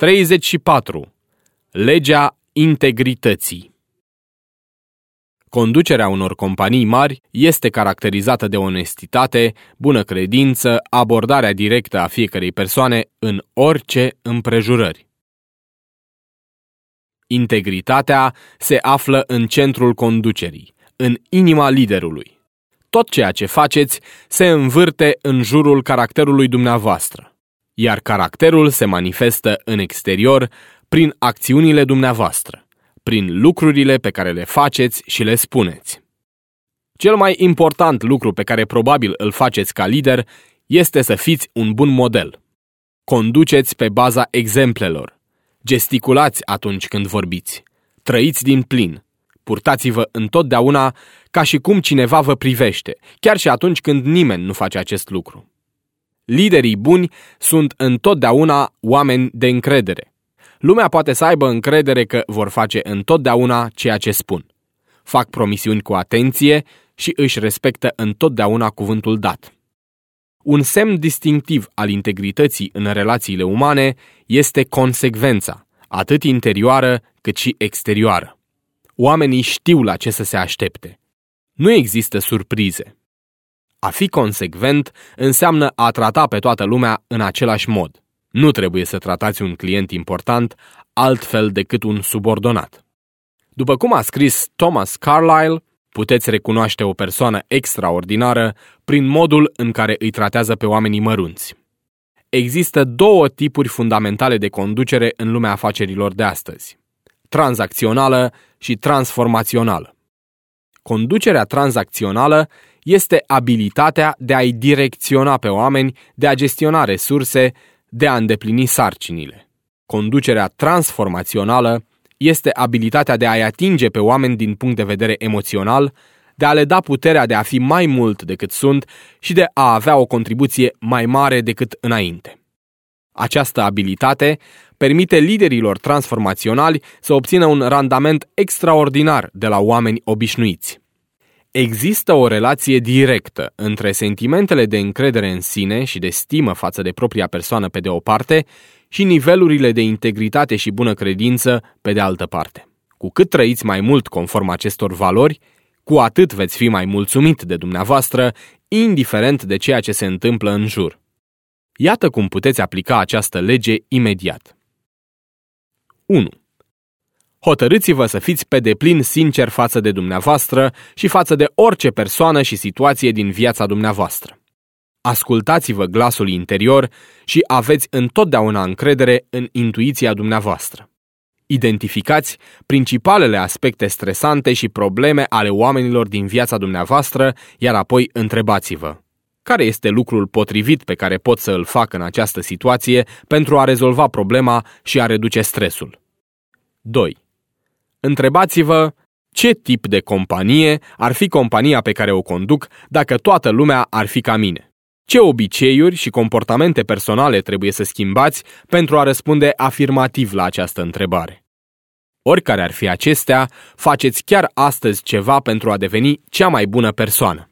34. Legea integrității Conducerea unor companii mari este caracterizată de onestitate, bună credință, abordarea directă a fiecărei persoane în orice împrejurări. Integritatea se află în centrul conducerii, în inima liderului. Tot ceea ce faceți se învârte în jurul caracterului dumneavoastră, iar caracterul se manifestă în exterior prin acțiunile dumneavoastră, prin lucrurile pe care le faceți și le spuneți. Cel mai important lucru pe care probabil îl faceți ca lider este să fiți un bun model. Conduceți pe baza exemplelor. Gesticulați atunci când vorbiți. Trăiți din plin. Purtați-vă întotdeauna ca și cum cineva vă privește, chiar și atunci când nimeni nu face acest lucru. Liderii buni sunt întotdeauna oameni de încredere. Lumea poate să aibă încredere că vor face întotdeauna ceea ce spun. Fac promisiuni cu atenție și își respectă întotdeauna cuvântul dat. Un semn distinctiv al integrității în relațiile umane este consecvența, atât interioară cât și exterioară. Oamenii știu la ce să se aștepte. Nu există surprize. A fi consecvent înseamnă a trata pe toată lumea în același mod. Nu trebuie să tratați un client important altfel decât un subordonat. După cum a scris Thomas Carlyle, puteți recunoaște o persoană extraordinară prin modul în care îi tratează pe oamenii mărunți. Există două tipuri fundamentale de conducere în lumea afacerilor de astăzi. Tranzacțională și transformațională. Conducerea tranzacțională este abilitatea de a-i direcționa pe oameni, de a gestiona resurse, de a îndeplini sarcinile. Conducerea transformațională este abilitatea de a-i atinge pe oameni din punct de vedere emoțional, de a le da puterea de a fi mai mult decât sunt și de a avea o contribuție mai mare decât înainte. Această abilitate permite liderilor transformaționali să obțină un randament extraordinar de la oameni obișnuiți. Există o relație directă între sentimentele de încredere în sine și de stimă față de propria persoană pe de o parte și nivelurile de integritate și bună credință pe de altă parte. Cu cât trăiți mai mult conform acestor valori, cu atât veți fi mai mulțumit de dumneavoastră, indiferent de ceea ce se întâmplă în jur. Iată cum puteți aplica această lege imediat. 1. Hotărâți-vă să fiți pe deplin sincer față de dumneavoastră și față de orice persoană și situație din viața dumneavoastră. Ascultați-vă glasul interior și aveți întotdeauna încredere în intuiția dumneavoastră. Identificați principalele aspecte stresante și probleme ale oamenilor din viața dumneavoastră, iar apoi întrebați-vă. Care este lucrul potrivit pe care pot să îl fac în această situație pentru a rezolva problema și a reduce stresul? 2. Întrebați-vă ce tip de companie ar fi compania pe care o conduc dacă toată lumea ar fi ca mine. Ce obiceiuri și comportamente personale trebuie să schimbați pentru a răspunde afirmativ la această întrebare? Oricare ar fi acestea, faceți chiar astăzi ceva pentru a deveni cea mai bună persoană.